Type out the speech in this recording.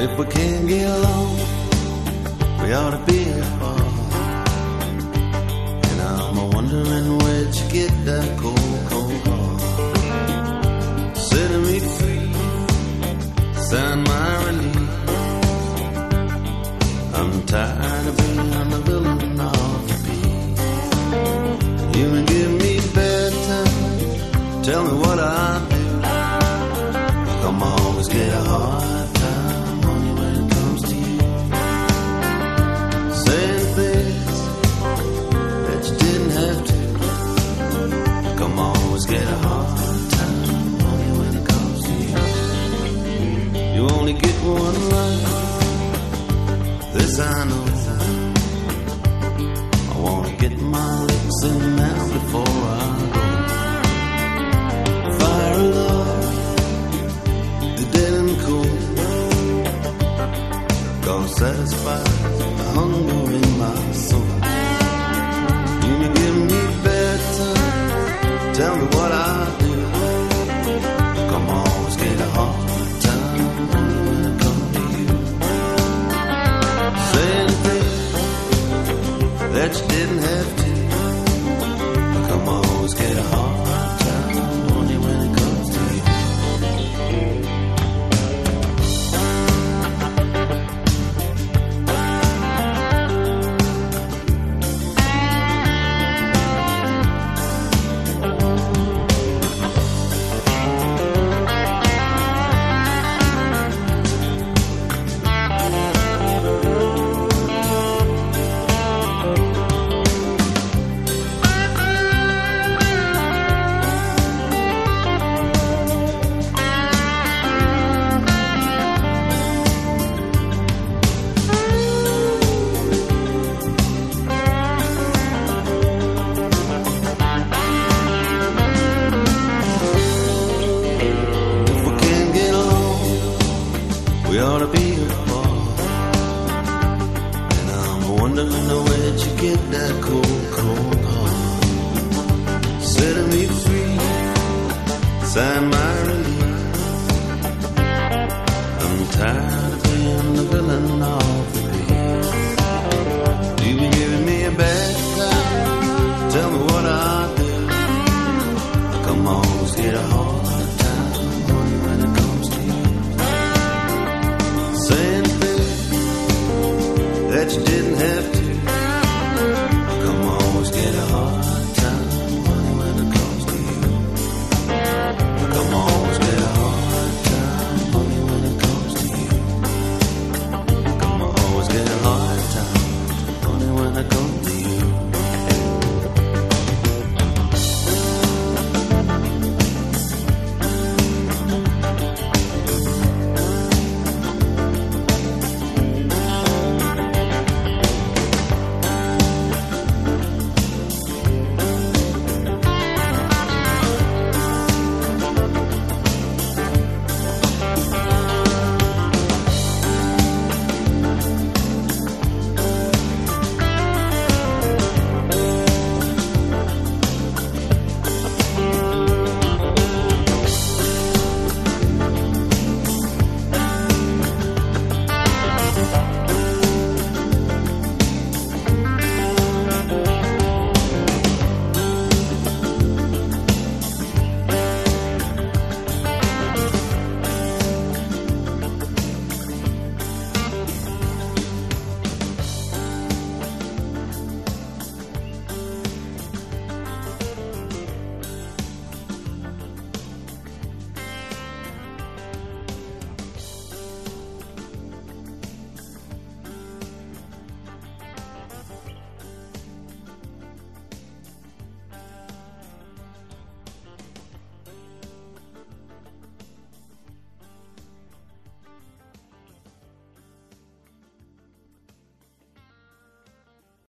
we can't get along, we ought to be apart. And I'm a wondering where'd you get that cold, cold heart? Setting me free, sign my release. I'm tired of being the villain of the piece. You can give me bedtime, tell me what I do. Come always get a hard you. Only get one life, this I know. I wanna get my licks in now before I go. Fire love the dead and cool. Gonna satisfy the hunger in my soul. You can give Come always where you get that cold, cold heart. Set me free, sign my release. I'm tired of being the villain of the piece. You been giving me a bad time. Tell me what I do. Come on, get a that you did have